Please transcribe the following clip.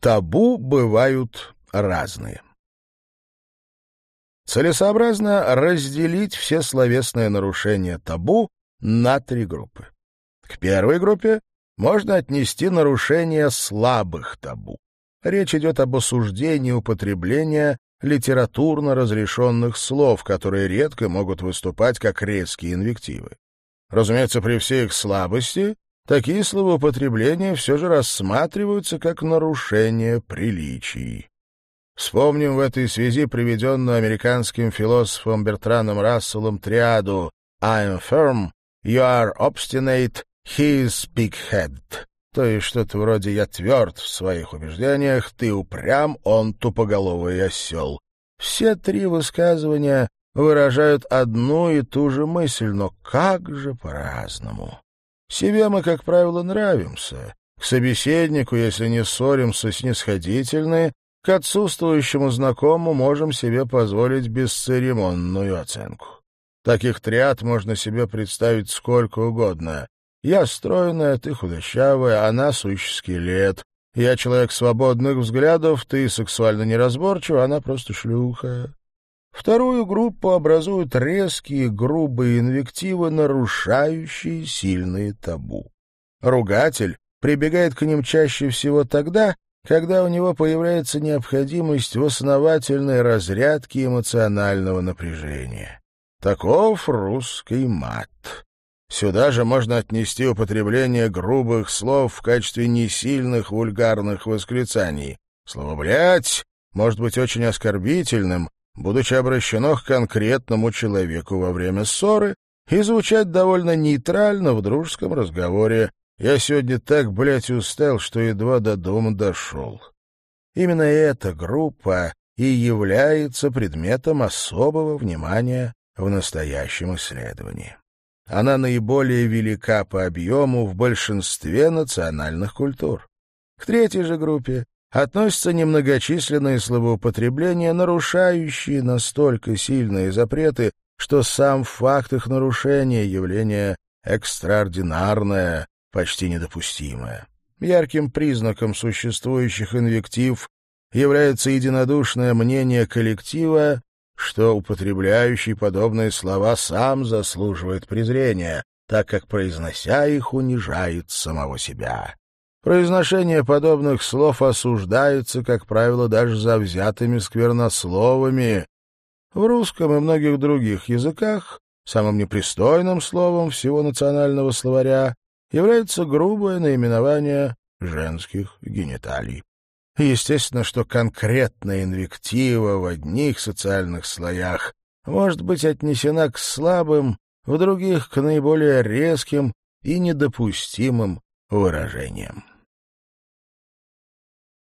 Табу бывают разные. Целесообразно разделить все словесные нарушения табу на три группы. К первой группе можно отнести нарушение слабых табу. Речь идет об осуждении употребления литературно разрешенных слов, которые редко могут выступать как резкие инвективы. Разумеется, при всей их слабости такие словоупотребления все же рассматриваются как нарушение приличий. Вспомним в этой связи приведенную американским философом Бертраном Расселом триаду «I am firm», «You are obstinate», «He is big-head», то есть что-то вроде «я тверд в своих убеждениях», «ты упрям, он тупоголовый осел». Все три высказывания выражают одну и ту же мысль, но как же по-разному. Себе мы, как правило, нравимся. К собеседнику, если не ссоримся, снисходительны, к отсутствующему знакомому можем себе позволить бесцеремонную оценку. Таких триад можно себе представить сколько угодно. Я стройная, ты худощавая, она сущий скелет. Я человек свободных взглядов, ты сексуально неразборчива, она просто шлюха. Вторую группу образуют резкие, грубые инвективы, нарушающие сильные табу. Ругатель прибегает к ним чаще всего тогда, когда у него появляется необходимость в основательной разрядке эмоционального напряжения. Таков русский мат. Сюда же можно отнести употребление грубых слов в качестве несильных вульгарных восклицаний. Слово «блядь» может быть очень оскорбительным, будучи обращено к конкретному человеку во время ссоры и звучать довольно нейтрально в дружеском разговоре, я сегодня так, блядь, устал, что едва до дома дошел. Именно эта группа и является предметом особого внимания в настоящем исследовании. Она наиболее велика по объему в большинстве национальных культур. К третьей же группе относятся немногочисленные словоупотребления, нарушающие настолько сильные запреты, что сам факт их нарушения — явление экстраординарное, почти недопустимое. Ярким признаком существующих инвектив является единодушное мнение коллектива, что употребляющий подобные слова сам заслуживает презрения, так как, произнося их, унижает самого себя. Произношение подобных слов осуждается, как правило, даже завзятыми сквернословами. В русском и многих других языках самым непристойным словом всего национального словаря является грубое наименование женских гениталий. Естественно, что конкретная инвектива в одних социальных слоях может быть отнесена к слабым, в других — к наиболее резким и недопустимым выражениям.